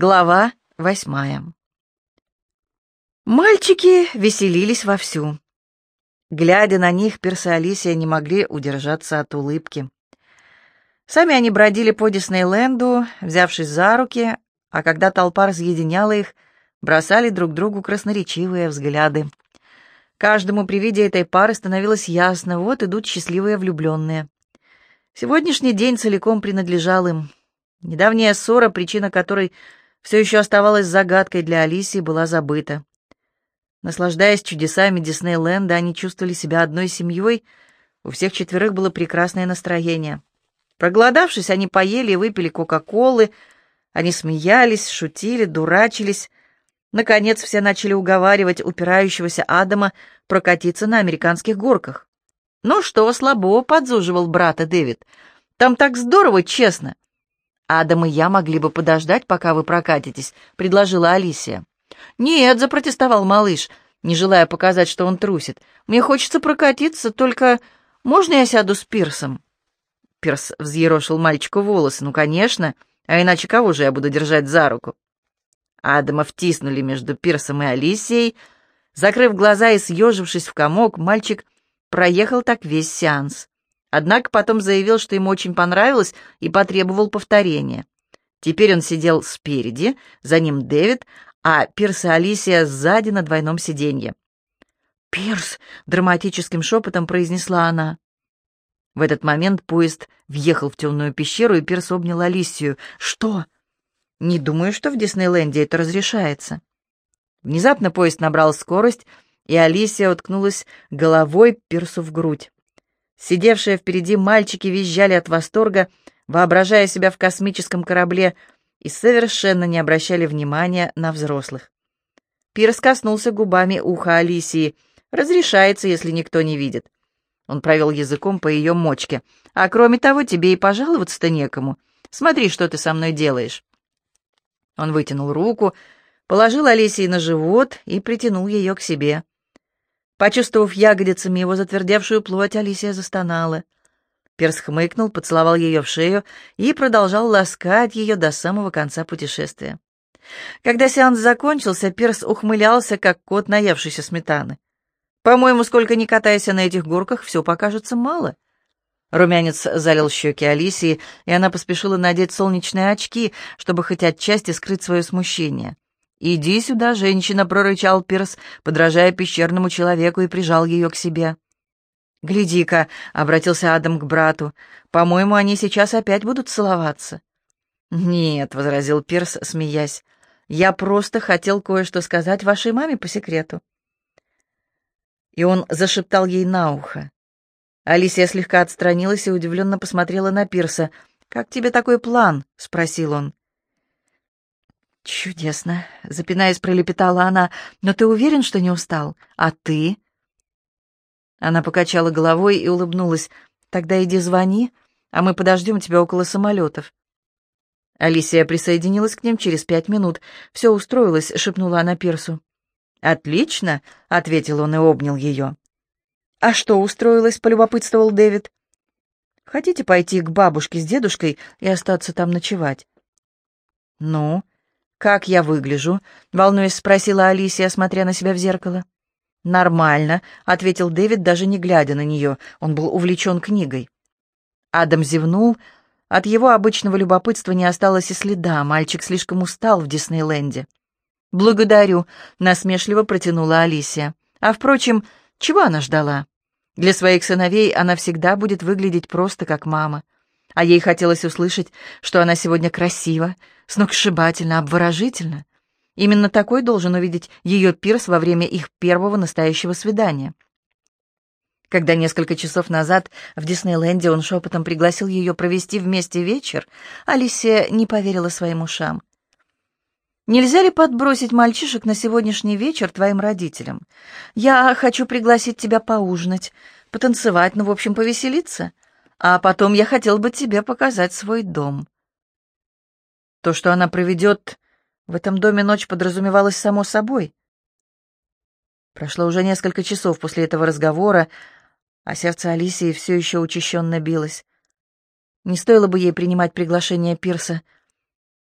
Глава восьмая. Мальчики веселились вовсю. Глядя на них, Перс и Алисия не могли удержаться от улыбки. Сами они бродили по Диснейленду, взявшись за руки, а когда толпа разъединяла их, бросали друг другу красноречивые взгляды. Каждому при виде этой пары становилось ясно, вот идут счастливые влюбленные. Сегодняшний день целиком принадлежал им. Недавняя ссора, причина которой все еще оставалась загадкой для Алисии, была забыта. Наслаждаясь чудесами Диснейленда, они чувствовали себя одной семьей, у всех четверых было прекрасное настроение. Проголодавшись, они поели и выпили Кока-Колы, они смеялись, шутили, дурачились. Наконец, все начали уговаривать упирающегося Адама прокатиться на американских горках. «Ну что, слабо», — подзуживал брата Дэвид. «Там так здорово, честно». «Адам и я могли бы подождать, пока вы прокатитесь», — предложила Алисия. «Нет», — запротестовал малыш, не желая показать, что он трусит. «Мне хочется прокатиться, только можно я сяду с Пирсом?» Пирс взъерошил мальчику волосы. «Ну, конечно, а иначе кого же я буду держать за руку?» Адама втиснули между Пирсом и Алисией. Закрыв глаза и съежившись в комок, мальчик проехал так весь сеанс. Однако потом заявил, что ему очень понравилось, и потребовал повторения. Теперь он сидел спереди, за ним Дэвид, а Пирс и Алисия сзади на двойном сиденье. «Пирс!» — драматическим шепотом произнесла она. В этот момент поезд въехал в темную пещеру, и Пирс обнял Алисию. «Что?» «Не думаю, что в Диснейленде это разрешается». Внезапно поезд набрал скорость, и Алисия уткнулась головой Пирсу в грудь. Сидевшие впереди мальчики визжали от восторга, воображая себя в космическом корабле, и совершенно не обращали внимания на взрослых. Пирс коснулся губами уха Алисии. «Разрешается, если никто не видит». Он провел языком по ее мочке. «А кроме того, тебе и пожаловаться-то некому. Смотри, что ты со мной делаешь». Он вытянул руку, положил Алисии на живот и притянул ее к себе. Почувствовав ягодицами его затвердевшую плоть, Алисия застонала. Перс хмыкнул, поцеловал ее в шею и продолжал ласкать ее до самого конца путешествия. Когда сеанс закончился, Перс ухмылялся, как кот, наевшийся сметаны. «По-моему, сколько ни катайся на этих горках, все покажется мало». Румянец залил щеки Алисии, и она поспешила надеть солнечные очки, чтобы хоть отчасти скрыть свое смущение. «Иди сюда, женщина!» — прорычал Пирс, подражая пещерному человеку, и прижал ее к себе. «Гляди-ка!» — обратился Адам к брату. «По-моему, они сейчас опять будут целоваться». «Нет», — возразил Пирс, смеясь. «Я просто хотел кое-что сказать вашей маме по секрету». И он зашептал ей на ухо. Алисия слегка отстранилась и удивленно посмотрела на Пирса. «Как тебе такой план?» — спросил он. «Чудесно!» — запинаясь, пролепетала она. «Но ты уверен, что не устал? А ты?» Она покачала головой и улыбнулась. «Тогда иди звони, а мы подождем тебя около самолетов». Алисия присоединилась к ним через пять минут. «Все устроилось», — шепнула она Пирсу. «Отлично», — ответил он и обнял ее. «А что устроилось?» — полюбопытствовал Дэвид. «Хотите пойти к бабушке с дедушкой и остаться там ночевать?» «Ну, «Как я выгляжу?» — волнуясь спросила Алисия, смотря на себя в зеркало. «Нормально», — ответил Дэвид, даже не глядя на нее. Он был увлечен книгой. Адам зевнул. От его обычного любопытства не осталось и следа. Мальчик слишком устал в Диснейленде. «Благодарю», — насмешливо протянула Алисия. «А, впрочем, чего она ждала? Для своих сыновей она всегда будет выглядеть просто как мама. А ей хотелось услышать, что она сегодня красива, сногсшибательно, обворожительно. Именно такой должен увидеть ее Пирс во время их первого настоящего свидания. Когда несколько часов назад в Диснейленде он шепотом пригласил ее провести вместе вечер, Алисия не поверила своим ушам. «Нельзя ли подбросить мальчишек на сегодняшний вечер твоим родителям? Я хочу пригласить тебя поужинать, потанцевать, ну, в общем, повеселиться. А потом я хотел бы тебе показать свой дом». То, что она проведет в этом доме ночь, подразумевалось само собой. Прошло уже несколько часов после этого разговора, а сердце Алисии все еще учащенно билось. Не стоило бы ей принимать приглашение Пирса.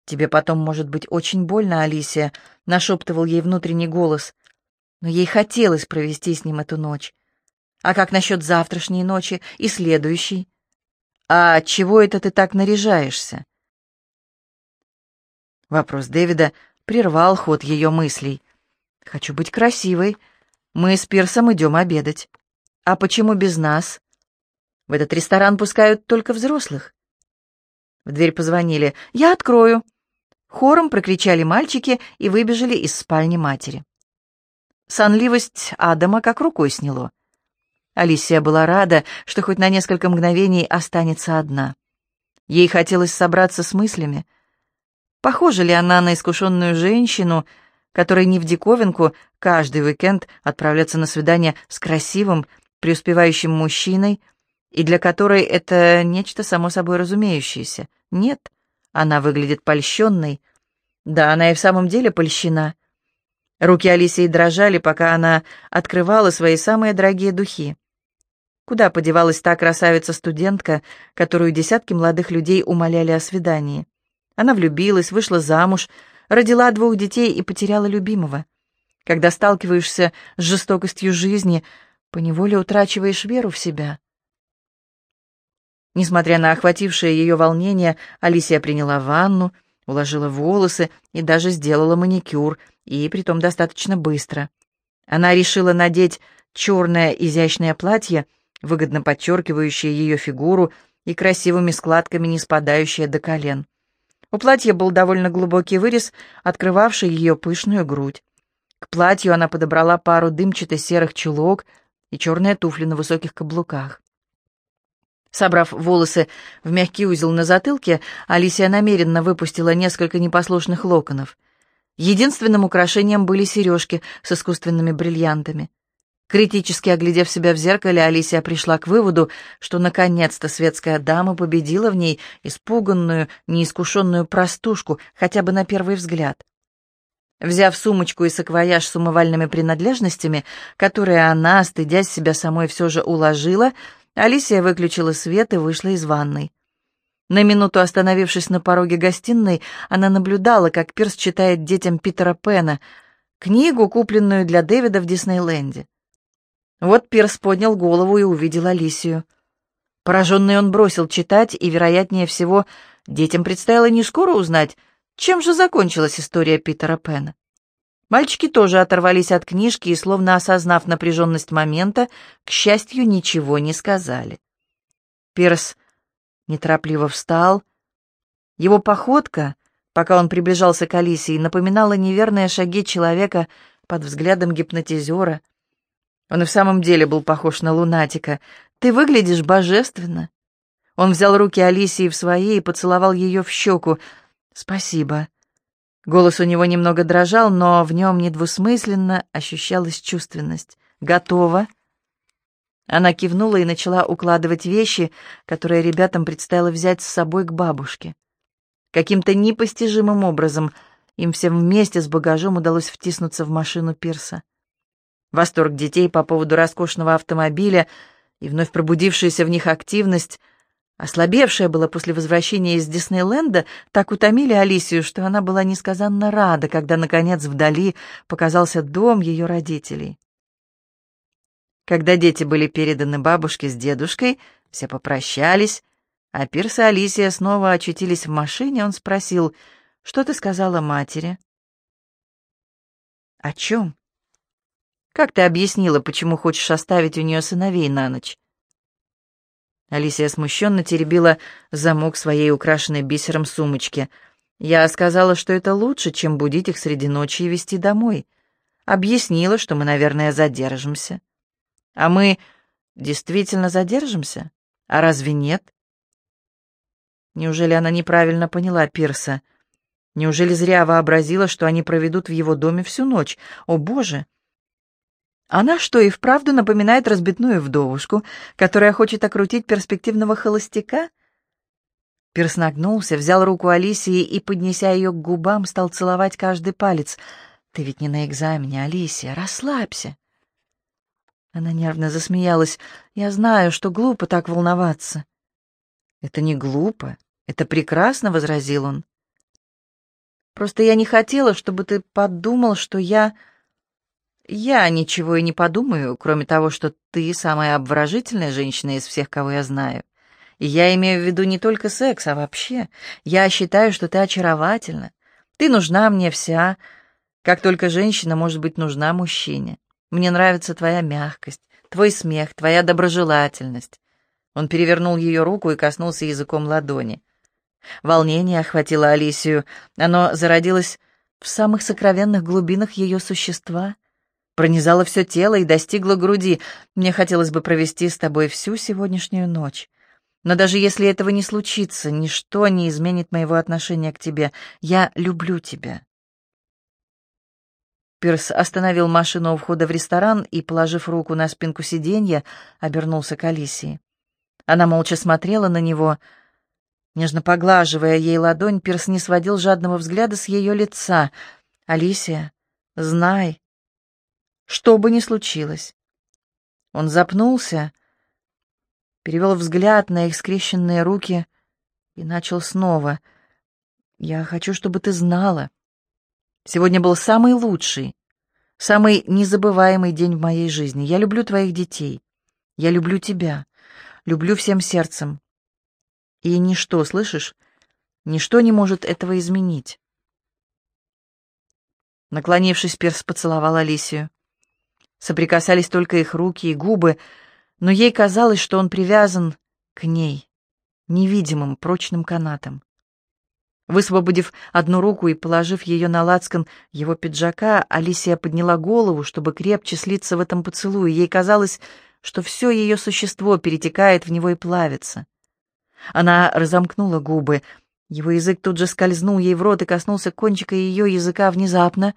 «Тебе потом может быть очень больно, Алисия», — нашептывал ей внутренний голос. Но ей хотелось провести с ним эту ночь. А как насчет завтрашней ночи и следующей? А чего это ты так наряжаешься? Вопрос Дэвида прервал ход ее мыслей. «Хочу быть красивой. Мы с Пирсом идем обедать. А почему без нас? В этот ресторан пускают только взрослых». В дверь позвонили. «Я открою». Хором прокричали мальчики и выбежали из спальни матери. Сонливость Адама как рукой сняло. Алисия была рада, что хоть на несколько мгновений останется одна. Ей хотелось собраться с мыслями. Похожа ли она на искушенную женщину, которой не в диковинку каждый уикенд отправляться на свидание с красивым, преуспевающим мужчиной, и для которой это нечто само собой разумеющееся? Нет, она выглядит польщенной. Да, она и в самом деле польщена. Руки Алисии дрожали, пока она открывала свои самые дорогие духи. Куда подевалась та красавица-студентка, которую десятки молодых людей умоляли о свидании? Она влюбилась, вышла замуж, родила двух детей и потеряла любимого. Когда сталкиваешься с жестокостью жизни, поневоле утрачиваешь веру в себя. Несмотря на охватившее ее волнение, Алисия приняла ванну, уложила волосы и даже сделала маникюр, и притом достаточно быстро. Она решила надеть черное изящное платье, выгодно подчеркивающее ее фигуру и красивыми складками, не спадающее до колен. У платья был довольно глубокий вырез, открывавший ее пышную грудь. К платью она подобрала пару дымчато-серых чулок и черные туфли на высоких каблуках. Собрав волосы в мягкий узел на затылке, Алисия намеренно выпустила несколько непослушных локонов. Единственным украшением были сережки с искусственными бриллиантами. Критически оглядев себя в зеркале, Алисия пришла к выводу, что наконец-то светская дама победила в ней испуганную, неискушенную простушку, хотя бы на первый взгляд. Взяв сумочку и саквояж с умывальными принадлежностями, которые она, стыдясь себя самой, все же уложила, Алисия выключила свет и вышла из ванной. На минуту остановившись на пороге гостиной, она наблюдала, как Пирс читает детям Питера Пена, книгу, купленную для Дэвида в Диснейленде. Вот Пирс поднял голову и увидел Алисию. Пораженный он бросил читать, и, вероятнее всего, детям предстояло не скоро узнать, чем же закончилась история Питера Пэна. Мальчики тоже оторвались от книжки и, словно осознав напряженность момента, к счастью, ничего не сказали. Пирс неторопливо встал. Его походка, пока он приближался к Алисии, напоминала неверные шаги человека под взглядом гипнотизера — он и в самом деле был похож на лунатика. «Ты выглядишь божественно». Он взял руки Алисии в свои и поцеловал ее в щеку. «Спасибо». Голос у него немного дрожал, но в нем недвусмысленно ощущалась чувственность. «Готово». Она кивнула и начала укладывать вещи, которые ребятам предстояло взять с собой к бабушке. Каким-то непостижимым образом им всем вместе с багажом удалось втиснуться в машину Пирса. Восторг детей по поводу роскошного автомобиля и вновь пробудившаяся в них активность, ослабевшая была после возвращения из Диснейленда, так утомили Алисию, что она была несказанно рада, когда, наконец, вдали показался дом ее родителей. Когда дети были переданы бабушке с дедушкой, все попрощались, а Пирс и Алисия снова очутились в машине, он спросил, «Что ты сказала матери?» «О чем?» Как ты объяснила, почему хочешь оставить у нее сыновей на ночь?» Алисия смущенно теребила замок своей украшенной бисером сумочки. «Я сказала, что это лучше, чем будить их среди ночи и везти домой. Объяснила, что мы, наверное, задержимся. А мы действительно задержимся? А разве нет?» Неужели она неправильно поняла Пирса? Неужели зря вообразила, что они проведут в его доме всю ночь? О, Боже! Она что, и вправду напоминает разбитную вдовушку, которая хочет окрутить перспективного холостяка? Пирс нагнулся, взял руку Алисии и, поднеся ее к губам, стал целовать каждый палец. «Ты ведь не на экзамене, Алисия, расслабься». Она нервно засмеялась. «Я знаю, что глупо так волноваться». «Это не глупо, это прекрасно», — возразил он. Просто я не хотела, чтобы ты подумал, что я... Я ничего и не подумаю, кроме того, что ты самая обворожительная женщина из всех, кого я знаю. Я имею в виду не только секс, а вообще. Я считаю, что ты очаровательна. Ты нужна мне вся, как только женщина может быть нужна мужчине. Мне нравится твоя мягкость, твой смех, твоя доброжелательность. Он перевернул ее руку и коснулся языком ладони. Волнение охватило Алисию. Оно зародилось в самых сокровенных глубинах ее существа, пронизало все тело и достигло груди. Мне хотелось бы провести с тобой всю сегодняшнюю ночь. Но даже если этого не случится, ничто не изменит моего отношения к тебе. Я люблю тебя. Пирс остановил машину у входа в ресторан и, положив руку на спинку сиденья, обернулся к Алисии. Она молча смотрела на него. Нежно поглаживая ей ладонь, Пирс не сводил жадного взгляда с ее лица. «Алисия, знай, что бы ни случилось». Он запнулся, перевел взгляд на их скрещенные руки и начал снова. «Я хочу, чтобы ты знала. Сегодня был самый лучший, самый незабываемый день в моей жизни. Я люблю твоих детей. Я люблю тебя. Люблю всем сердцем. И ничто, слышишь, ничто не может этого изменить». Наклонившись, Перс поцеловал Алисию. Соприкасались только их руки и губы, но ей казалось, что он привязан к ней, невидимым прочным канатом. Высвободив одну руку и положив ее на лацкан его пиджака, Алисия подняла голову, чтобы крепче слиться в этом поцелуе. Ей казалось, что все ее существо перетекает в него и плавится. Она разомкнула губы. Его язык тут же скользнул ей в рот и коснулся кончика ее языка внезапно.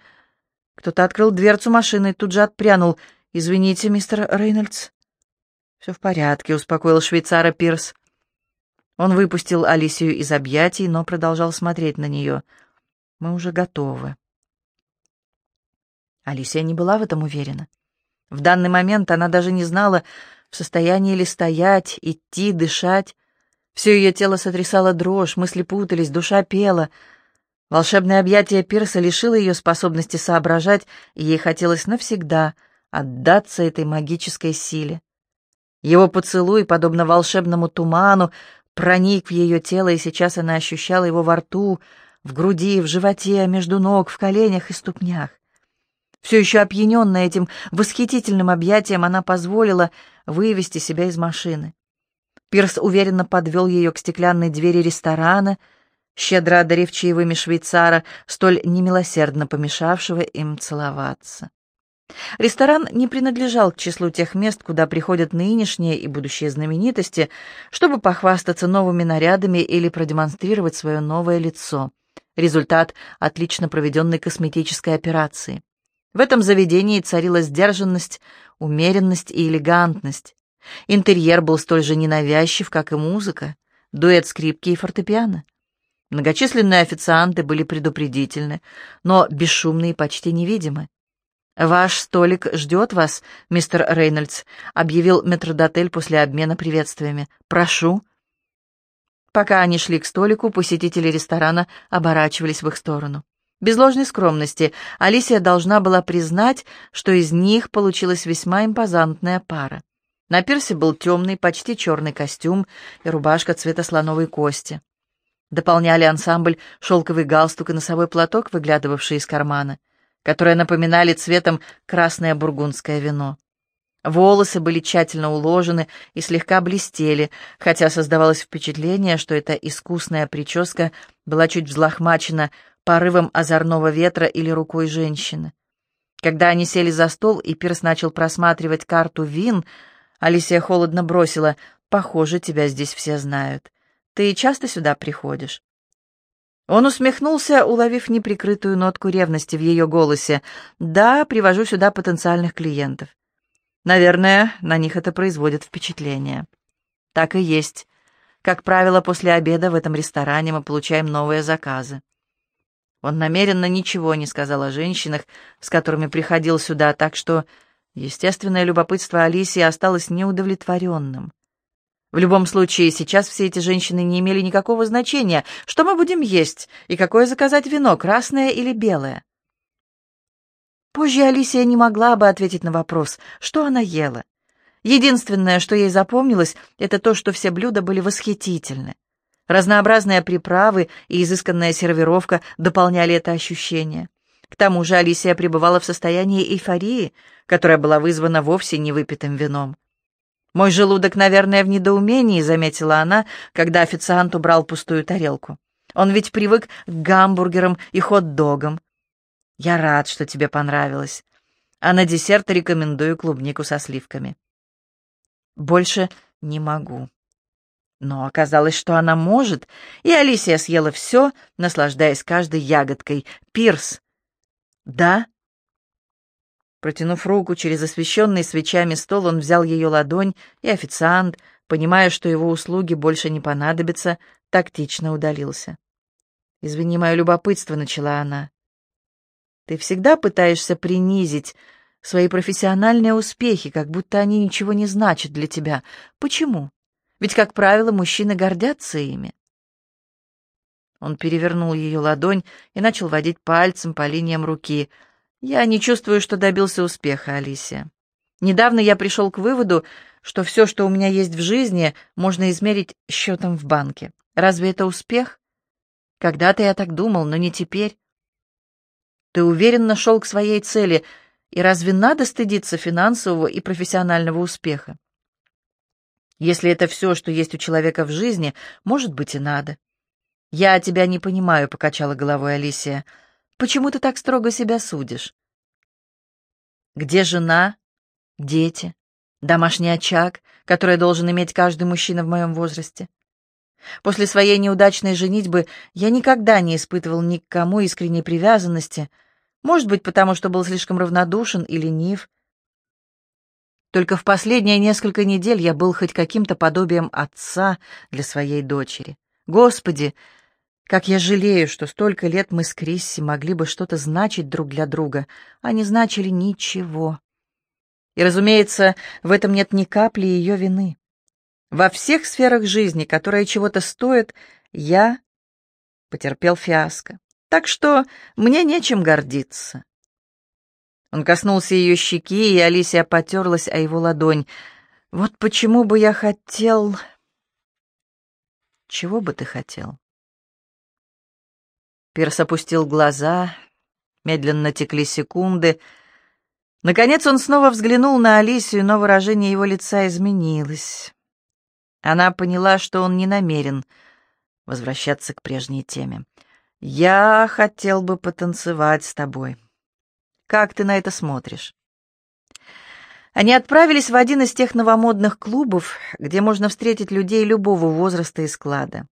Кто-то открыл дверцу машины и тут же отпрянул. «Извините, мистер Рейнольдс». «Все в порядке», — успокоил швейцара Пирс. Он выпустил Алисию из объятий, но продолжал смотреть на нее. «Мы уже готовы». Алисия не была в этом уверена. В данный момент она даже не знала, в состоянии ли стоять, идти, дышать. Все ее тело сотрясало дрожь, мысли путались, душа пела. Волшебное объятие Пирса лишило ее способности соображать, и ей хотелось навсегда отдаться этой магической силе. Его поцелуй, подобно волшебному туману, проник в ее тело, и сейчас она ощущала его во рту, в груди, в животе, между ног, в коленях и ступнях. Все еще опьяненная этим восхитительным объятием, она позволила вывести себя из машины. Пирс уверенно подвел ее к стеклянной двери ресторана, щедро одарив чаевыми швейцара, столь немилосердно помешавшего им целоваться. Ресторан не принадлежал к числу тех мест, куда приходят нынешние и будущие знаменитости, чтобы похвастаться новыми нарядами или продемонстрировать свое новое лицо. Результат отлично проведенной косметической операции. В этом заведении царила сдержанность, умеренность и элегантность. Интерьер был столь же ненавязчив, как и музыка, дуэт скрипки и фортепиано. Многочисленные официанты были предупредительны, но бесшумные и почти невидимы. «Ваш столик ждет вас, мистер Рейнольдс», — объявил метродотель после обмена приветствиями. «Прошу». Пока они шли к столику, посетители ресторана оборачивались в их сторону. Без ложной скромности Алисия должна была признать, что из них получилась весьма импозантная пара. На пирсе был темный, почти черный костюм и рубашка цвета слоновой кости. Дополняли ансамбль шелковый галстук и носовой платок, выглядывавший из кармана которые напоминали цветом красное бургундское вино. Волосы были тщательно уложены и слегка блестели, хотя создавалось впечатление, что эта искусная прическа была чуть взлохмачена порывом озорного ветра или рукой женщины. Когда они сели за стол, и Пирс начал просматривать карту вин, Алисия холодно бросила, «Похоже, тебя здесь все знают. Ты часто сюда приходишь?» Он усмехнулся, уловив неприкрытую нотку ревности в ее голосе. «Да, привожу сюда потенциальных клиентов. Наверное, на них это производит впечатление». «Так и есть. Как правило, после обеда в этом ресторане мы получаем новые заказы». Он намеренно ничего не сказал о женщинах, с которыми приходил сюда, так что естественное любопытство Алисии осталось неудовлетворенным. В любом случае, сейчас все эти женщины не имели никакого значения, что мы будем есть и какое заказать вино, красное или белое. Позже Алисия не могла бы ответить на вопрос, что она ела. Единственное, что ей запомнилось, это то, что все блюда были восхитительны. Разнообразные приправы и изысканная сервировка дополняли это ощущение. К тому же Алисия пребывала в состоянии эйфории, которая была вызвана вовсе не выпитым вином. «Мой желудок, наверное, в недоумении», — заметила она, когда официант убрал пустую тарелку. «Он ведь привык к гамбургерам и хот-догам. Я рад, что тебе понравилось. А на десерт рекомендую клубнику со сливками». «Больше не могу». Но оказалось, что она может, и Алисия съела все, наслаждаясь каждой ягодкой. «Пирс!» «Да?» Протянув руку через освещенный свечами стол, он взял ее ладонь, и официант, понимая, что его услуги больше не понадобятся, тактично удалился. «Извини мое любопытство», — начала она. «Ты всегда пытаешься принизить свои профессиональные успехи, как будто они ничего не значат для тебя. Почему? Ведь, как правило, мужчины гордятся ими». Он перевернул ее ладонь и начал водить пальцем по линиям руки — я не чувствую, что добился успеха, Алисия. Недавно я пришел к выводу, что все, что у меня есть в жизни, можно измерить счетом в банке. Разве это успех? Когда-то я так думал, но не теперь. Ты уверенно шел к своей цели, и разве надо стыдиться финансового и профессионального успеха? Если это все, что есть у человека в жизни, может быть и надо. «Я тебя не понимаю», — покачала головой Алисия. Почему ты так строго себя судишь? Где жена, дети, домашний очаг, который должен иметь каждый мужчина в моем возрасте? После своей неудачной женитьбы я никогда не испытывал ни к кому искренней привязанности, может быть, потому что был слишком равнодушен и ленив. Только в последние несколько недель я был хоть каким-то подобием отца для своей дочери. Господи, как я жалею, что столько лет мы с Крисси могли бы что-то значить друг для друга, а не значили ничего. И, разумеется, в этом нет ни капли ее вины. Во всех сферах жизни, которые чего-то стоят, я потерпел фиаско. Так что мне нечем гордиться. Он коснулся ее щеки, и Алисия потерлась о его ладонь. «Вот почему бы я хотел...» «Чего бы ты хотел?» Пирс опустил глаза, медленно текли секунды. Наконец он снова взглянул на Алисию, но выражение его лица изменилось. Она поняла, что он не намерен возвращаться к прежней теме. «Я хотел бы потанцевать с тобой. Как ты на это смотришь?» Они отправились в один из тех новомодных клубов, где можно встретить людей любого возраста и склада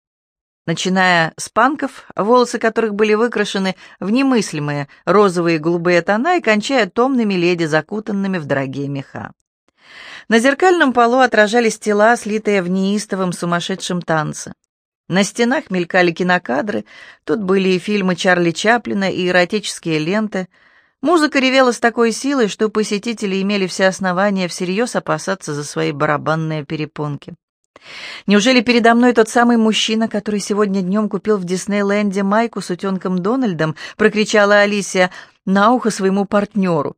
начиная с панков, волосы которых были выкрашены в немыслимые розовые и голубые тона, и кончая томными леди, закутанными в дорогие меха. На зеркальном полу отражались тела, слитые в неистовом сумасшедшем танце. На стенах мелькали кинокадры, тут были и фильмы Чарли Чаплина, и эротические ленты. Музыка ревела с такой силой, что посетители имели все основания всерьез опасаться за свои барабанные перепонки. Неужели передо мной тот самый мужчина, который сегодня днем купил в Диснейленде майку с утенком Дональдом?» — прокричала Алисия на ухо своему партнеру.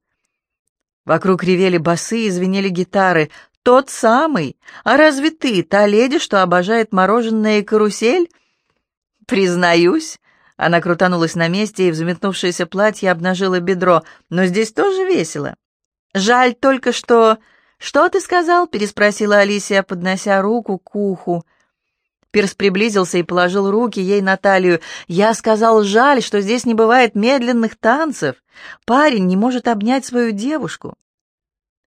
Вокруг ревели басы и звенели гитары. «Тот самый! А разве ты та леди, что обожает мороженое и карусель?» «Признаюсь». Она крутанулась на месте, и взметнувшееся платье обнажило бедро. «Но здесь тоже весело. Жаль только, что...» «Что ты сказал?» — переспросила Алисия, поднося руку к уху. Пирс приблизился и положил руки ей на талию. «Я сказал, жаль, что здесь не бывает медленных танцев. Парень не может обнять свою девушку».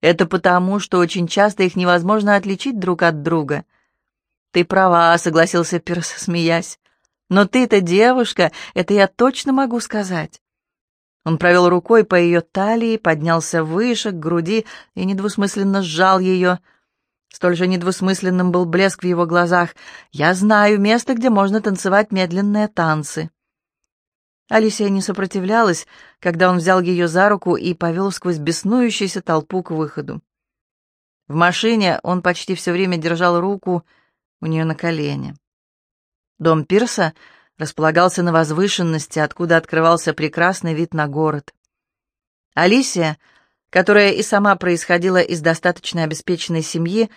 «Это потому, что очень часто их невозможно отличить друг от друга». «Ты права», — согласился Пирс, смеясь. «Но ты-то девушка, это я точно могу сказать». Он провел рукой по ее талии, поднялся выше, к груди и недвусмысленно сжал ее. Столь же недвусмысленным был блеск в его глазах. «Я знаю место, где можно танцевать медленные танцы». Алисия не сопротивлялась, когда он взял ее за руку и повел сквозь беснующуюся толпу к выходу. В машине он почти все время держал руку у нее на колене. Дом Пирса располагался на возвышенности, откуда открывался прекрасный вид на город. Алисия, которая и сама происходила из достаточно обеспеченной семьи,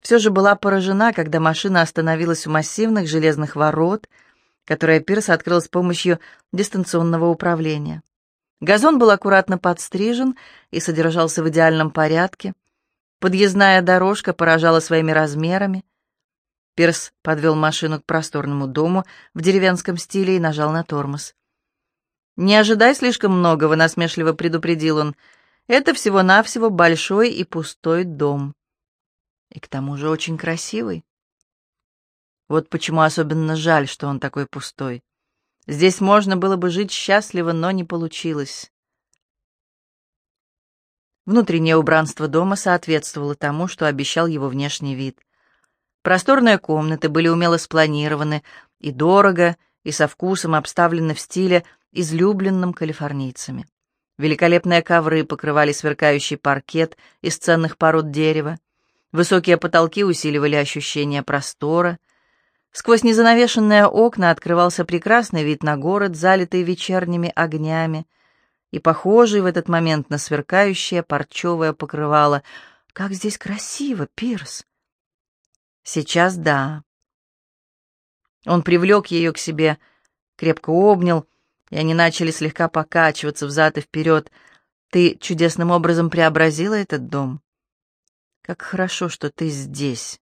все же была поражена, когда машина остановилась у массивных железных ворот, которые Пирс открыл с помощью дистанционного управления. Газон был аккуратно подстрижен и содержался в идеальном порядке. Подъездная дорожка поражала своими размерами. Пирс подвел машину к просторному дому в деревенском стиле и нажал на тормоз. «Не ожидай слишком многого», — насмешливо предупредил он. «Это всего-навсего большой и пустой дом. И к тому же очень красивый. Вот почему особенно жаль, что он такой пустой. Здесь можно было бы жить счастливо, но не получилось». Внутреннее убранство дома соответствовало тому, что обещал его внешний вид — Просторные комнаты были умело спланированы и дорого, и со вкусом обставлены в стиле, излюбленном калифорнийцами. Великолепные ковры покрывали сверкающий паркет из ценных пород дерева. Высокие потолки усиливали ощущение простора. Сквозь незанавешенные окна открывался прекрасный вид на город, залитый вечерними огнями, и похожий в этот момент на сверкающее парчевое покрывало. «Как здесь красиво, Пирс!» Сейчас да. Он привлек ее к себе, крепко обнял, и они начали слегка покачиваться взад и вперед. Ты чудесным образом преобразила этот дом. Как хорошо, что ты здесь.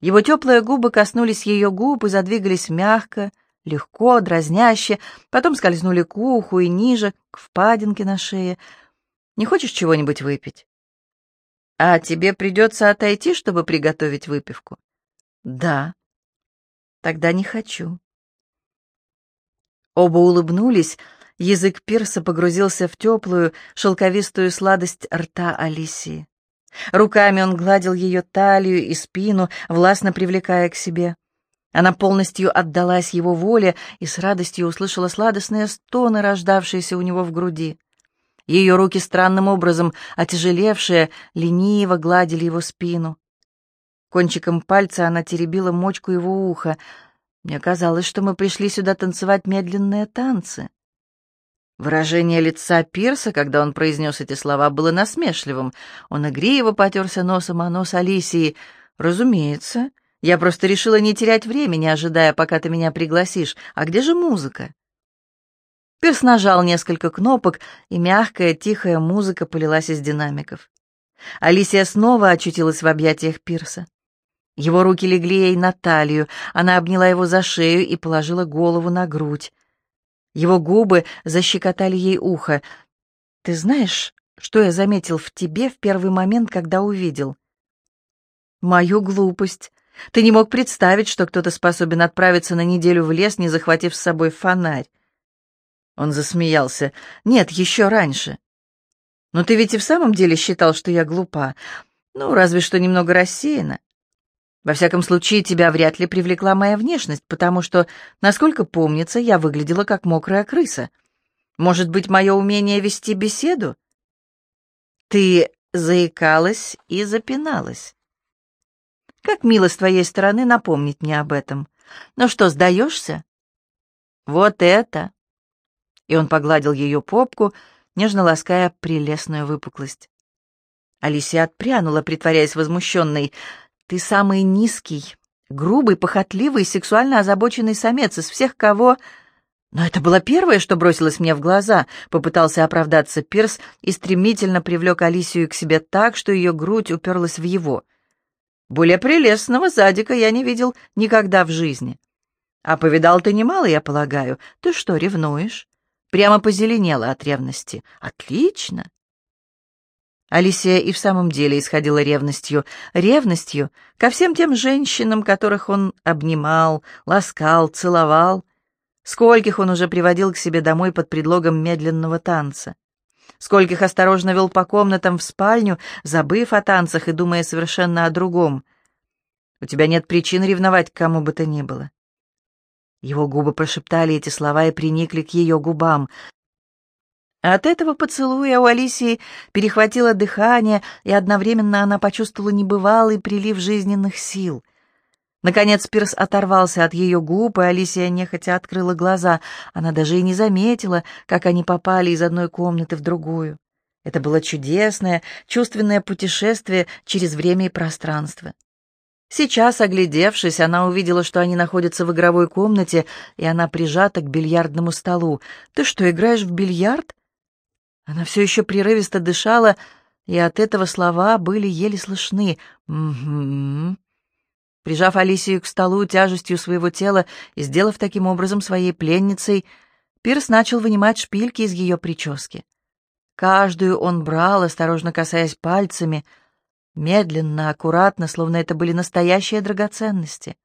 Его теплые губы коснулись ее губ и задвигались мягко, легко, дразняще, потом скользнули к уху и ниже, к впадинке на шее. «Не хочешь чего-нибудь выпить?» «А тебе придется отойти, чтобы приготовить выпивку?» «Да». «Тогда не хочу». Оба улыбнулись, язык Пирса погрузился в теплую, шелковистую сладость рта Алисии. Руками он гладил ее талию и спину, властно привлекая к себе. Она полностью отдалась его воле и с радостью услышала сладостные стоны, рождавшиеся у него в груди. Ее руки странным образом, отяжелевшие, лениво гладили его спину. Кончиком пальца она теребила мочку его уха. Мне казалось, что мы пришли сюда танцевать медленные танцы. Выражение лица Пирса, когда он произнес эти слова, было насмешливым. Он игриво потерся носом о нос Алисии. «Разумеется. Я просто решила не терять времени, ожидая, пока ты меня пригласишь. А где же музыка?» Пирс нажал несколько кнопок, и мягкая, тихая музыка полилась из динамиков. Алисия снова очутилась в объятиях Пирса. Его руки легли ей на талию, она обняла его за шею и положила голову на грудь. Его губы защекотали ей ухо. «Ты знаешь, что я заметил в тебе в первый момент, когда увидел?» «Мою глупость. Ты не мог представить, что кто-то способен отправиться на неделю в лес, не захватив с собой фонарь. Он засмеялся. «Нет, еще раньше». «Но ты ведь и в самом деле считал, что я глупа. Ну, разве что немного рассеяна. Во всяком случае, тебя вряд ли привлекла моя внешность, потому что, насколько помнится, я выглядела как мокрая крыса. Может быть, мое умение вести беседу? Ты заикалась и запиналась. Как мило с твоей стороны напомнить мне об этом. Ну что, сдаешься? Вот это и он погладил ее попку, нежно лаская прелестную выпуклость. Алисия отпрянула, притворяясь возмущенной. «Ты самый низкий, грубый, похотливый, сексуально озабоченный самец из всех, кого...» «Но это было первое, что бросилось мне в глаза», — попытался оправдаться Пирс и стремительно привлек Алисию к себе так, что ее грудь уперлась в его. «Более прелестного задика я не видел никогда в жизни. А повидал ты немало, я полагаю. Ты что, ревнуешь?» Прямо позеленела от ревности. Отлично. Алисия и в самом деле исходила ревностью. Ревностью ко всем тем женщинам, которых он обнимал, ласкал, целовал. Скольких он уже приводил к себе домой под предлогом медленного танца. Скольких осторожно вел по комнатам в спальню, забыв о танцах и думая совершенно о другом. У тебя нет причин ревновать к кому бы то ни было. Его губы прошептали эти слова и приникли к ее губам. От этого поцелуя у Алисии перехватило дыхание, и одновременно она почувствовала небывалый прилив жизненных сил. Наконец Пирс оторвался от ее губ, и Алисия нехотя открыла глаза. Она даже и не заметила, как они попали из одной комнаты в другую. Это было чудесное, чувственное путешествие через время и пространство. Сейчас, оглядевшись, она увидела, что они находятся в игровой комнате, и она прижата к бильярдному столу. «Ты что, играешь в бильярд?» Она все еще прерывисто дышала, и от этого слова были еле слышны. «Угу». Прижав Алисию к столу тяжестью своего тела и сделав таким образом своей пленницей, Пирс начал вынимать шпильки из ее прически. Каждую он брал, осторожно касаясь пальцами, медленно, аккуратно, словно это были настоящие драгоценности.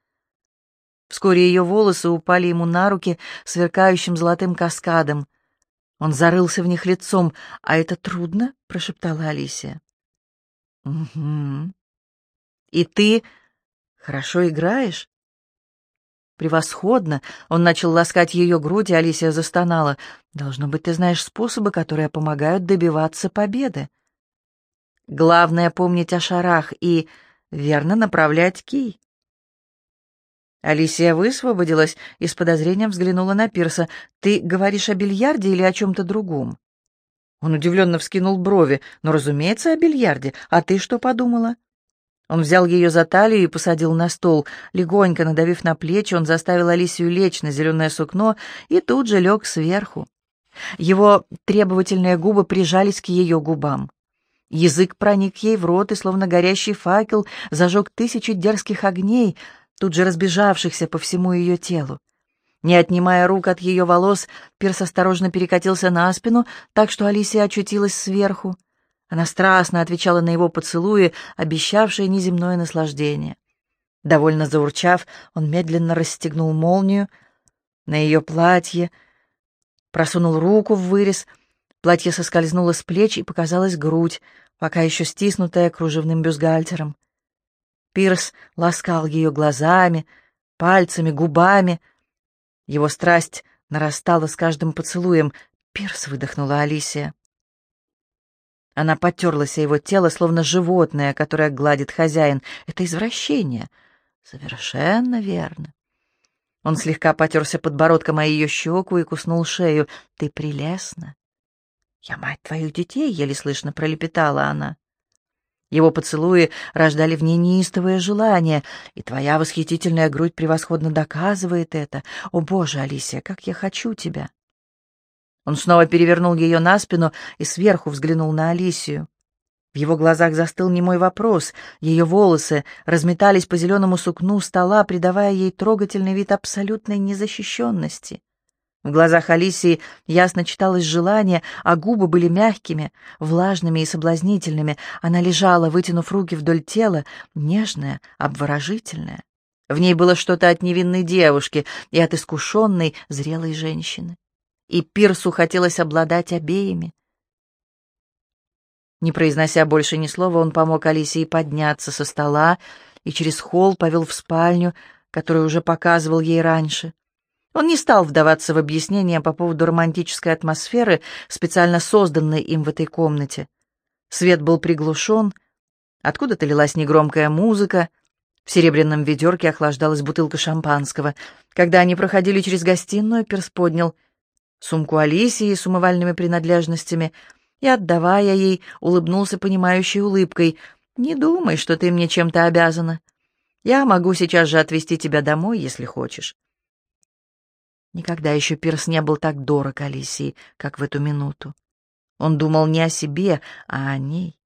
Вскоре ее волосы упали ему на руки сверкающим золотым каскадом — он зарылся в них лицом. «А это трудно?» — прошептала Алисия. «Угу. И ты хорошо играешь?» «Превосходно!» — он начал ласкать ее грудь, и Алисия застонала. «Должно быть, ты знаешь способы, которые помогают добиваться победы. Главное — помнить о шарах и верно направлять кий. Алисия высвободилась и с подозрением взглянула на Пирса. «Ты говоришь о бильярде или о чем-то другом?» Он удивленно вскинул брови. «Ну, разумеется, о бильярде. А ты что подумала?» Он взял ее за талию и посадил на стол. Легонько надавив на плечи, он заставил Алисию лечь на зеленое сукно и тут же лег сверху. Его требовательные губы прижались к ее губам. Язык проник ей в рот и, словно горящий факел, зажег тысячи дерзких огней — тут же разбежавшихся по всему ее телу. Не отнимая рук от ее волос, Пирс осторожно перекатился на спину, так что Алисия очутилась сверху. Она страстно отвечала на его поцелуи, обещавшие неземное наслаждение. Довольно заурчав, он медленно расстегнул молнию на ее платье, просунул руку в вырез, платье соскользнуло с плеч и показалась грудь, пока еще стиснутая кружевным бюстгальтером. Пирс ласкал ее глазами, пальцами, губами. Его страсть нарастала с каждым поцелуем. «Пирс!» — выдохнула Алисия. Она потерлась о его тело, словно животное, которое гладит хозяин. «Это извращение!» «Совершенно верно!» Он слегка потерся подбородком о ее щеку и куснул шею. «Ты прелестна!» «Я мать твоих детей!» — еле слышно пролепетала она. Его поцелуи рождали в ней неистовое желание, и твоя восхитительная грудь превосходно доказывает это. О, Боже, Алисия, как я хочу тебя!» Он снова перевернул ее на спину и сверху взглянул на Алисию. В его глазах застыл немой вопрос. Ее волосы разметались по зеленому сукну стола, придавая ей трогательный вид абсолютной незащищенности. В глазах Алисии ясно читалось желание, а губы были мягкими, влажными и соблазнительными. Она лежала, вытянув руки вдоль тела, нежная, обворожительная. В ней было что-то от невинной девушки и от искушенной, зрелой женщины. И Пирсу хотелось обладать обеими. Не произнося больше ни слова, он помог Алисии подняться со стола и через холл повел в спальню, которую уже показывал ей раньше. Он не стал вдаваться в объяснения по поводу романтической атмосферы, специально созданной им в этой комнате. Свет был приглушен, откуда-то лилась негромкая музыка, в серебряном ведерке охлаждалась бутылка шампанского. Когда они проходили через гостиную, Перс поднял сумку Алисии с умывальными принадлежностями и, отдавая ей, улыбнулся понимающей улыбкой. «Не думай, что ты мне чем-то обязана. Я могу сейчас же отвезти тебя домой, если хочешь». Никогда еще Пирс не был так дорог Алисии, как в эту минуту. Он думал не о себе, а о ней.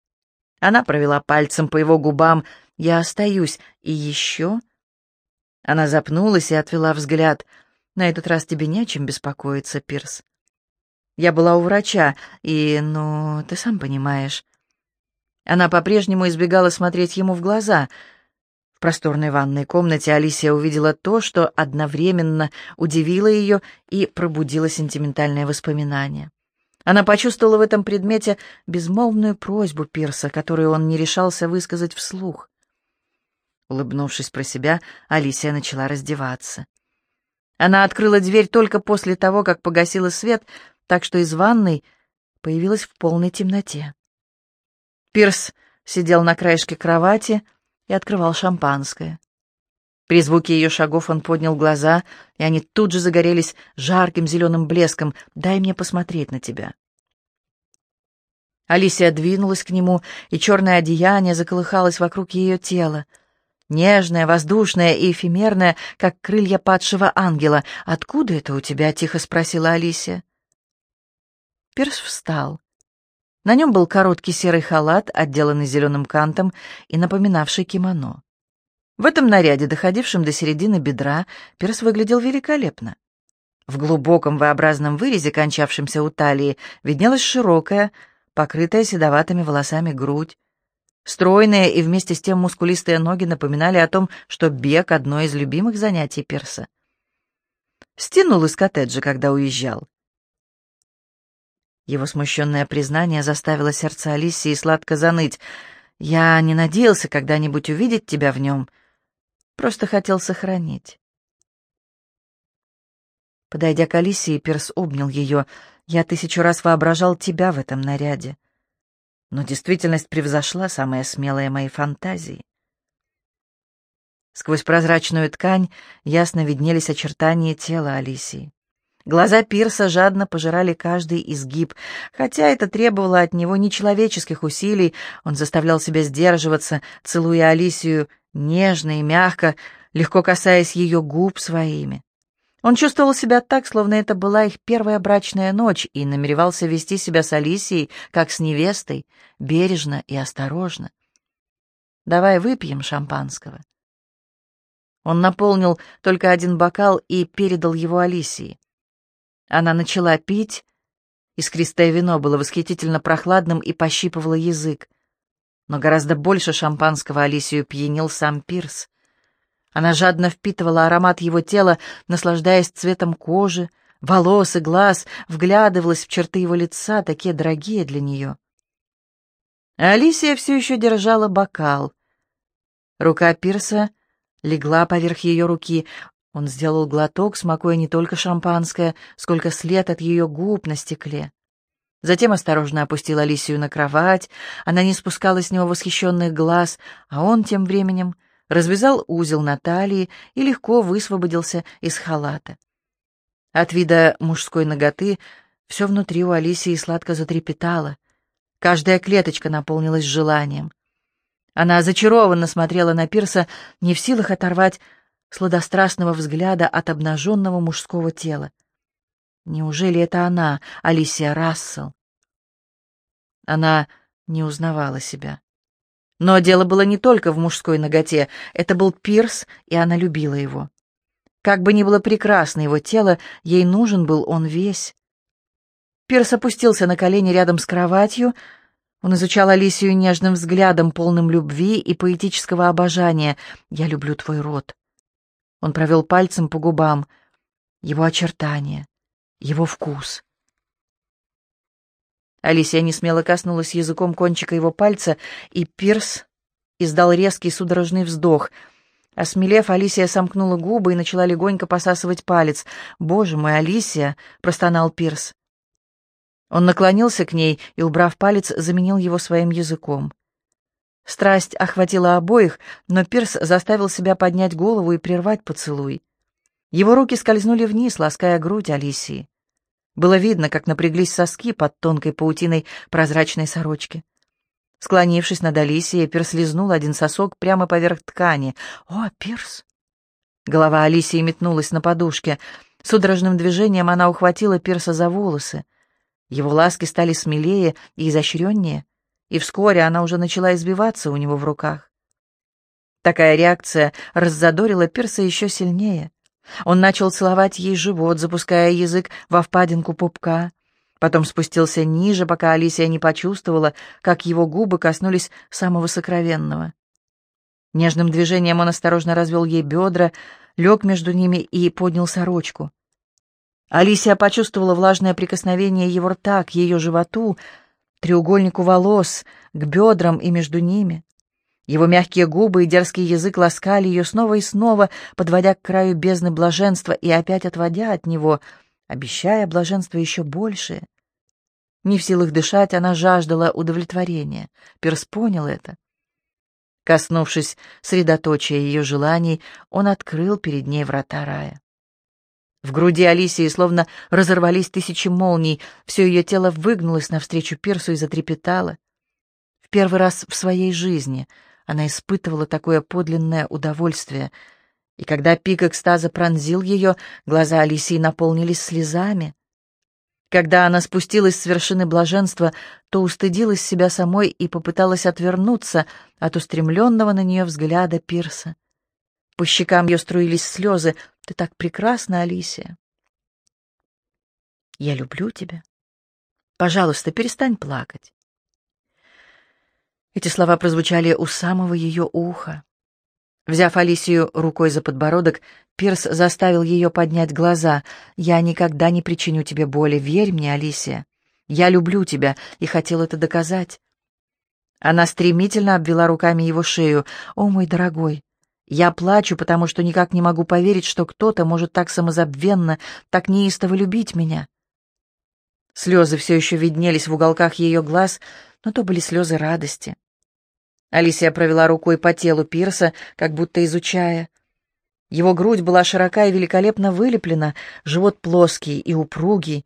Она провела пальцем по его губам. «Я остаюсь. И еще...» Она запнулась и отвела взгляд. «На этот раз тебе не о чем беспокоиться, Пирс. Я была у врача, и, ну, ты сам понимаешь...» Она по-прежнему избегала смотреть ему в глаза — просторной ванной комнате Алисия увидела то, что одновременно удивило ее и пробудило сентиментальные воспоминания. Она почувствовала в этом предмете безмолвную просьбу Пирса, которую он не решался высказать вслух. Улыбнувшись про себя, Алисия начала раздеваться. Она открыла дверь только после того, как погасила свет, так что из ванной появилась в полной темноте. Пирс сидел на краешке кровати и открывал шампанское. При звуке ее шагов он поднял глаза, и они тут же загорелись жарким зеленым блеском. «Дай мне посмотреть на тебя». Алисия двинулась к нему, и черное одеяние заколыхалось вокруг ее тела. Нежное, воздушное и эфемерное, как крылья падшего ангела. «Откуда это у тебя?» — тихо спросила Алисия. Перс встал. На нем был короткий серый халат, отделанный зеленым кантом и напоминавший кимоно. В этом наряде, доходившем до середины бедра, Перс выглядел великолепно. В глубоком V-образном вырезе, кончавшемся у талии, виднелась широкая, покрытая седоватыми волосами грудь. Стройные и вместе с тем мускулистые ноги напоминали о том, что бег — одно из любимых занятий Перса. Стянул из коттеджа, когда уезжал. Его смущенное признание заставило сердце Алисии сладко заныть. «Я не надеялся когда-нибудь увидеть тебя в нем. Просто хотел сохранить». Подойдя к Алисии, Перс обнял ее. «Я тысячу раз воображал тебя в этом наряде. Но действительность превзошла самые смелые мои фантазии». Сквозь прозрачную ткань ясно виднелись очертания тела Алисии. Глаза Пирса жадно пожирали каждый изгиб. Хотя это требовало от него нечеловеческих усилий, он заставлял себя сдерживаться, целуя Алисию нежно и мягко, легко касаясь ее губ своими. Он чувствовал себя так, словно это была их первая брачная ночь, и намеревался вести себя с Алисией, как с невестой, бережно и осторожно. «Давай выпьем шампанского». Он наполнил только один бокал и передал его Алисии. Она начала пить. Искристое вино было восхитительно прохладным и пощипывало язык. Но гораздо больше шампанского Алисию пьянил сам Пирс. Она жадно впитывала аромат его тела, наслаждаясь цветом кожи, волос и глаз, вглядывалась в черты его лица, такие дорогие для нее. Алисия все еще держала бокал. Рука Пирса легла поверх ее руки. Он сделал глоток, смакуя не только шампанское, сколько след от ее губ на стекле. Затем осторожно опустил Алисию на кровать, она не спускала с него восхищенных глаз, а он тем временем развязал узел на талии и легко высвободился из халата. От вида мужской ноготы все внутри у Алисии сладко затрепетало. Каждая клеточка наполнилась желанием. Она зачарованно смотрела на Пирса, не в силах оторвать сладострастного взгляда от обнаженного мужского тела. Неужели это она, Алисия Рассел? Она не узнавала себя. Но дело было не только в мужской ноготе, это был Пирс, и она любила его. Как бы ни было прекрасно его тело, ей нужен был он весь. Пирс опустился на колени рядом с кроватью, он изучал Алисию нежным взглядом, полным любви и поэтического обожания. «Я люблю твой рот. Он провел пальцем по губам. Его очертания, его вкус. Алисия не смело коснулась языком кончика его пальца, и Пирс издал резкий судорожный вздох. Осмелев, Алисия сомкнула губы и начала легонько посасывать палец. «Боже мой, Алисия!» — простонал Пирс. Он наклонился к ней и, убрав палец, заменил его своим языком. Страсть охватила обоих, но Пирс заставил себя поднять голову и прервать поцелуй. Его руки скользнули вниз, лаская грудь Алисии. Было видно, как напряглись соски под тонкой паутиной прозрачной сорочки. Склонившись над Алисией, Пирс лизнул один сосок прямо поверх ткани. «О, Пирс!» Голова Алисии метнулась на подушке. Судорожным движением она ухватила Пирса за волосы. Его ласки стали смелее и изощреннее и вскоре она уже начала избиваться у него в руках. Такая реакция раззадорила Пирса еще сильнее. Он начал целовать ей живот, запуская язык во впадинку пупка. Потом спустился ниже, пока Алисия не почувствовала, как его губы коснулись самого сокровенного. Нежным движением он осторожно развел ей бедра, лег между ними и поднял сорочку. Алисия почувствовала влажное прикосновение его рта к ее животу, треугольнику волос, к бедрам и между ними. Его мягкие губы и дерзкий язык ласкали ее снова и снова, подводя к краю бездны блаженства и опять отводя от него, обещая блаженство еще большее. Не в силах дышать, она жаждала удовлетворения. Пирс понял это. Коснувшись средоточия ее желаний, он открыл перед ней врата рая. В груди Алисии словно разорвались тысячи молний, все ее тело выгнулось навстречу Пирсу и затрепетало. В первый раз в своей жизни она испытывала такое подлинное удовольствие, и когда пик экстаза пронзил ее, глаза Алисии наполнились слезами. Когда она спустилась с вершины блаженства, то устыдилась себя самой и попыталась отвернуться от устремленного на нее взгляда Пирса. По щекам ее струились слезы. «Ты так прекрасна, Алисия!» «Я люблю тебя. Пожалуйста, перестань плакать». Эти слова прозвучали у самого ее уха. Взяв Алисию рукой за подбородок, Пирс заставил ее поднять глаза. «Я никогда не причиню тебе боли, верь мне, Алисия. Я люблю тебя и хотел это доказать». Она стремительно обвела руками его шею. «О, мой дорогой, я плачу, потому что никак не могу поверить, что кто-то может так самозабвенно, так неистово любить меня». Слезы все еще виднелись в уголках ее глаз, но то были слезы радости. Алисия провела рукой по телу Пирса, как будто изучая. Его грудь была широка и великолепно вылеплена, живот плоский и упругий.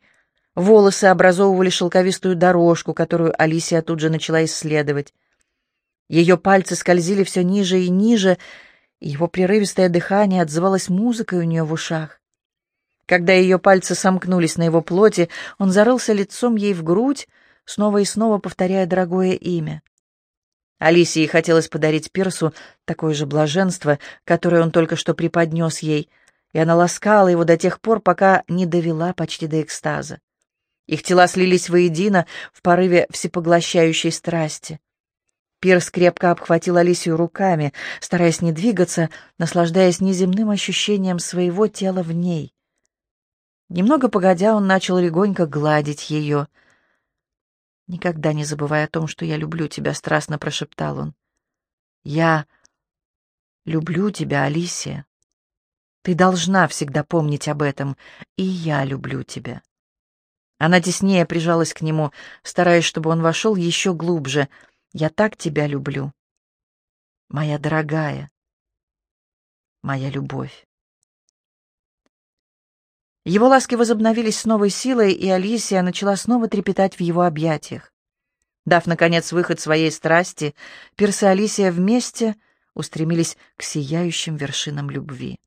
Волосы образовывали шелковистую дорожку, которую Алисия тут же начала исследовать. Ее пальцы скользили все ниже и ниже, его прерывистое дыхание отзывалось музыкой у нее в ушах. Когда ее пальцы сомкнулись на его плоти, он зарылся лицом ей в грудь, снова и снова повторяя дорогое имя. Алисии хотелось подарить Пирсу такое же блаженство, которое он только что преподнес ей, и она ласкала его до тех пор, пока не довела почти до экстаза. Их тела слились воедино в порыве всепоглощающей страсти. Пирс крепко обхватил Алисию руками, стараясь не двигаться, наслаждаясь неземным ощущением своего тела в ней. Немного погодя, он начал легонько гладить ее — «Никогда не забывай о том, что я люблю тебя», — страстно прошептал он. «Я люблю тебя, Алисия. Ты должна всегда помнить об этом, и я люблю тебя». Она теснее прижалась к нему, стараясь, чтобы он вошел еще глубже. «Я так тебя люблю, моя дорогая, моя любовь». Его ласки возобновились с новой силой, и Алисия начала снова трепетать в его объятиях. Дав, наконец, выход своей страсти, Пирс и Алисия вместе устремились к сияющим вершинам любви.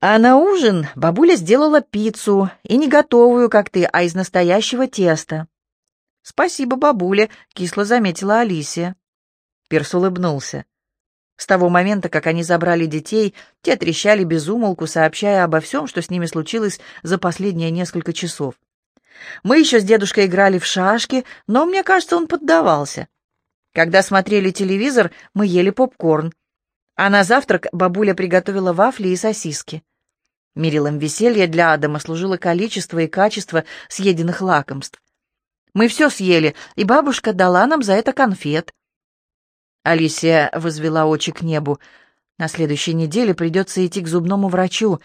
А на ужин бабуля сделала пиццу, и не готовую, как ты, а из настоящего теста. «Спасибо, бабуля», — кисло заметила Алисия. Пирс улыбнулся. С того момента, как они забрали детей, те трещали без умолку, сообщая обо всем, что с ними случилось за последние несколько часов. Мы еще с дедушкой играли в шашки, но, мне кажется, он поддавался. Когда смотрели телевизор, мы ели попкорн. А на завтрак бабуля приготовила вафли и сосиски. Мерилом веселья для Адама служило количество и качество съеденных лакомств. Мы все съели, и бабушка дала нам за это конфет. Алисия возвела очи к небу. На следующей неделе придется идти к зубному врачу.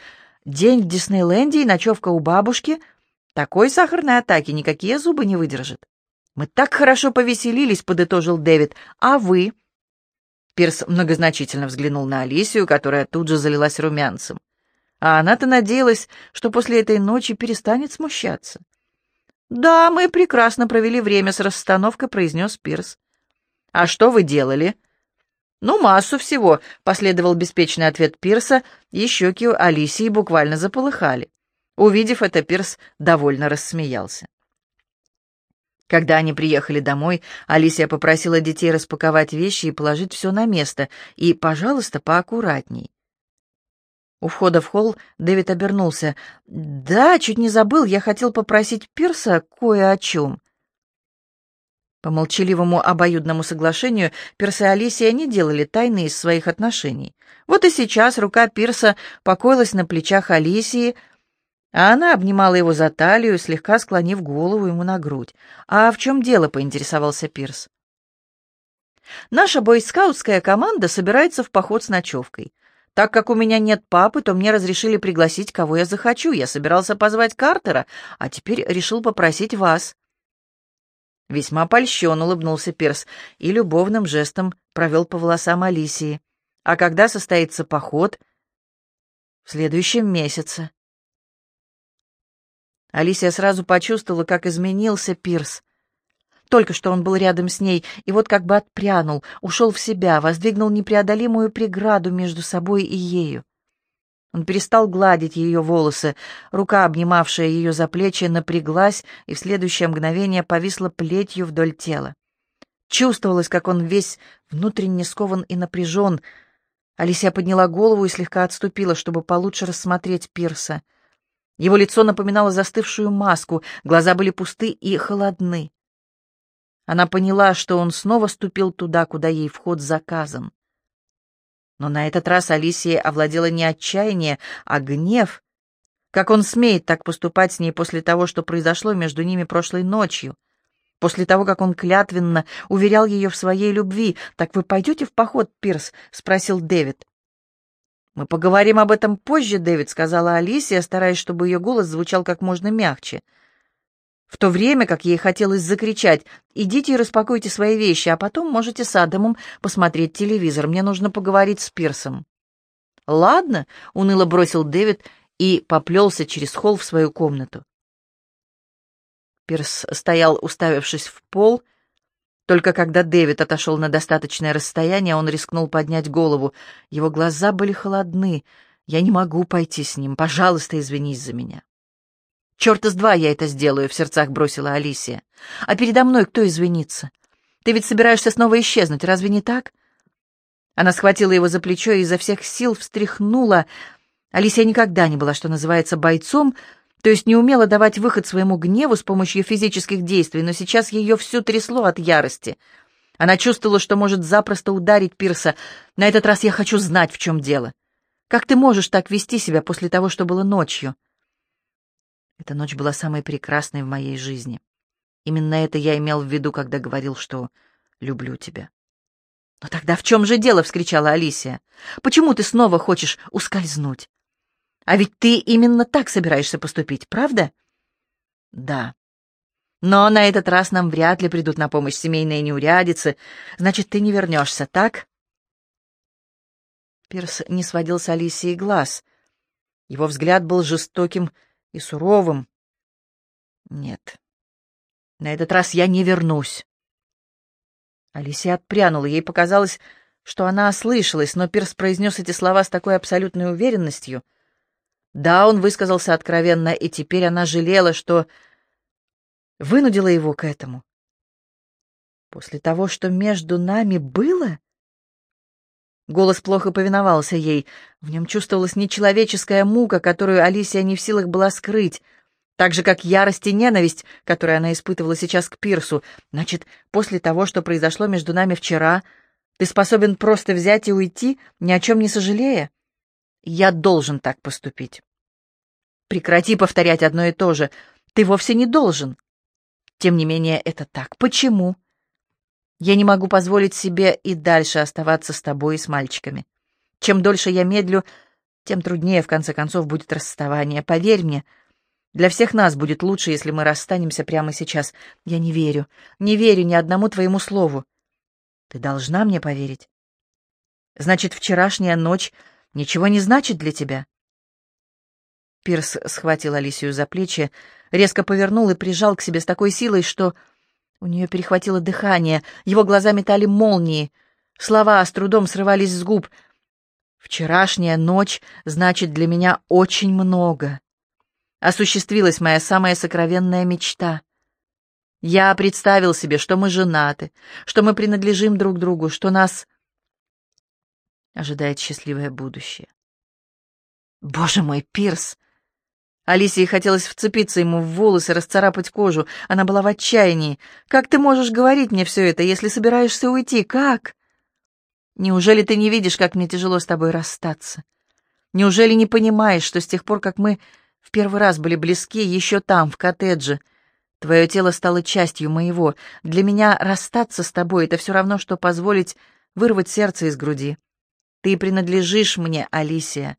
День в Диснейленде и ночевка у бабушки. Такой сахарной атаки никакие зубы не выдержат. «Мы так хорошо повеселились», — подытожил Дэвид. «А вы?» Пирс многозначительно взглянул на Алисию, которая тут же залилась румянцем. А она-то надеялась, что после этой ночи перестанет смущаться. «Да, мы прекрасно провели время с расстановкой», — произнес Пирс. «А что вы делали?» «Ну, массу всего», — последовал беспечный ответ Пирса, и щеки Алисии буквально заполыхали. Увидев это, Пирс довольно рассмеялся. Когда они приехали домой, Алисия попросила детей распаковать вещи и положить все на место, и, пожалуйста, поаккуратней. У входа в холл Дэвид обернулся. «Да, чуть не забыл, я хотел попросить Пирса кое о чем». По молчаливому обоюдному соглашению Пирс и Алисия не делали тайны из своих отношений. Вот и сейчас рука Пирса покоилась на плечах Алисии, а она обнимала его за талию, слегка склонив голову ему на грудь. «А в чем дело?» — поинтересовался Пирс. «Наша бойскаутская команда собирается в поход с ночевкой. Так как у меня нет папы, то мне разрешили пригласить, кого я захочу. Я собирался позвать Картера, а теперь решил попросить вас». Весьма польщен улыбнулся Перс и любовным жестом провел по волосам Алисии. «А когда состоится поход?» «В следующем месяце». Алисия сразу почувствовала, как изменился Пирс. Только что он был рядом с ней, и вот как бы отпрянул, ушел в себя, воздвигнул непреодолимую преграду между собой и ею. Он перестал гладить ее волосы, рука, обнимавшая ее за плечи, напряглась и в следующее мгновение повисла плетью вдоль тела. Чувствовалось, как он весь внутренне скован и напряжен. Алисия подняла голову и слегка отступила, чтобы получше рассмотреть Пирса. Его лицо напоминало застывшую маску, глаза были пусты и холодны. Она поняла, что он снова ступил туда, куда ей вход заказан. Но на этот раз Алисии овладело не отчаяние, а гнев. Как он смеет так поступать с ней после того, что произошло между ними прошлой ночью? После того, как он клятвенно уверял ее в своей любви. «Так вы пойдете в поход, Пирс?» — спросил Дэвид. «Мы поговорим об этом позже, Дэвид», — сказала Алисия, стараясь, чтобы ее голос звучал как можно мягче. В то время, как ей хотелось закричать, «Идите и распакуйте свои вещи, а потом можете с Адамом посмотреть телевизор. Мне нужно поговорить с Пирсом». «Ладно», — уныло бросил Дэвид и поплелся через холл в свою комнату. Пирс стоял, уставившись в пол, — только когда Дэвид отошел на достаточное расстояние, он рискнул поднять голову. Его глаза были холодны. «Я не могу пойти с ним. Пожалуйста, извинись за меня». «Черт из два я это сделаю», — в сердцах бросила Алисия. «А передо мной кто извинится? Ты ведь собираешься снова исчезнуть, разве не так?» Она схватила его за плечо и изо всех сил встряхнула. Алисия никогда не была, что называется, бойцом, то есть не умела давать выход своему гневу с помощью физических действий, но сейчас ее все трясло от ярости. Она чувствовала, что может запросто ударить Пирса. «На этот раз я хочу знать, в чем дело. Как ты можешь так вести себя после того, что было ночью?» Эта ночь была самой прекрасной в моей жизни. Именно это я имел в виду, когда говорил, что люблю тебя. «Но тогда в чем же дело?» — вскричала Алисия. «Почему ты снова хочешь ускользнуть?» А ведь ты именно так собираешься поступить, правда? Да. Но на этот раз нам вряд ли придут на помощь семейные неурядицы. Значит, ты не вернешься, так? Пирс не сводил с Алисии глаз. Его взгляд был жестоким и суровым. Нет, на этот раз я не вернусь. Алисия отпрянула. Ей показалось, что она ослышалась, но Пирс произнес эти слова с такой абсолютной уверенностью — да, он высказался откровенно, и теперь она жалела, что вынудила его к этому. После того, что между нами было? Голос плохо повиновался ей. В нем чувствовалась нечеловеческая мука, которую Алисия не в силах была скрыть, так же, как ярость и ненависть, которую она испытывала сейчас к Пирсу. Значит, после того, что произошло между нами вчера, ты способен просто взять и уйти, ни о чем не сожалея? Я должен так поступить. Прекрати повторять одно и то же. Ты вовсе не должен. Тем не менее, это так. Почему? Я не могу позволить себе и дальше оставаться с тобой и с мальчиками. Чем дольше я медлю, тем труднее, в конце концов, будет расставание. Поверь мне, для всех нас будет лучше, если мы расстанемся прямо сейчас. Я не верю, не верю ни одному твоему слову. Ты должна мне поверить. Значит, вчерашняя ночь ничего не значит для тебя?» Пирс схватил Алисию за плечи, резко повернул и прижал к себе с такой силой, что у нее перехватило дыхание, его глаза метали молнии, слова с трудом срывались с губ. «Вчерашняя ночь значит для меня очень много. Осуществилась моя самая сокровенная мечта. Я представил себе, что мы женаты, что мы принадлежим друг другу, что нас ожидает счастливое будущее. Боже мой, Пирс! Алисии хотелось вцепиться ему в волосы, расцарапать кожу. Она была в отчаянии. «Как ты можешь говорить мне все это, если собираешься уйти? Как?» «Неужели ты не видишь, как мне тяжело с тобой расстаться? Неужели не понимаешь, что с тех пор, как мы в первый раз были близки, еще там, в коттедже, твое тело стало частью моего? Для меня расстаться с тобой — это все равно, что позволить вырвать сердце из груди. Ты принадлежишь мне, Алисия.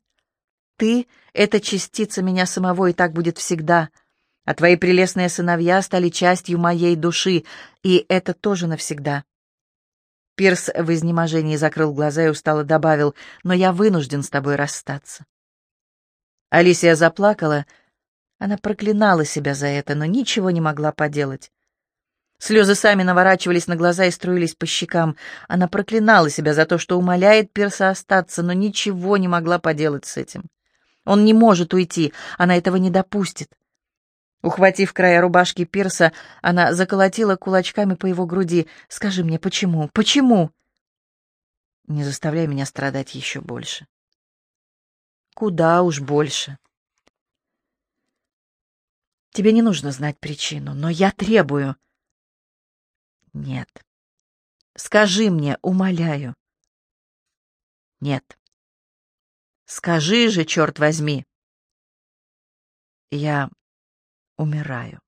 Ты — это частица меня самого, и так будет всегда. А твои прелестные сыновья стали частью моей души, и это тоже навсегда. Пирс в изнеможении закрыл глаза и устало добавил, «Но я вынужден с тобой расстаться». Алисия заплакала. Она проклинала себя за это, но ничего не могла поделать. Слезы сами наворачивались на глаза и струились по щекам. Она проклинала себя за то, что умоляет Пирса остаться, но ничего не могла поделать с этим. Он не может уйти, она этого не допустит. Ухватив края рубашки Пирса, она заколотила кулачками по его груди. «Скажи мне, почему? Почему?» «Не заставляй меня страдать еще больше». «Куда уж больше?» «Тебе не нужно знать причину, но я требую». «Нет». «Скажи мне, умоляю». «Нет». Скажи же, черт возьми. Я умираю.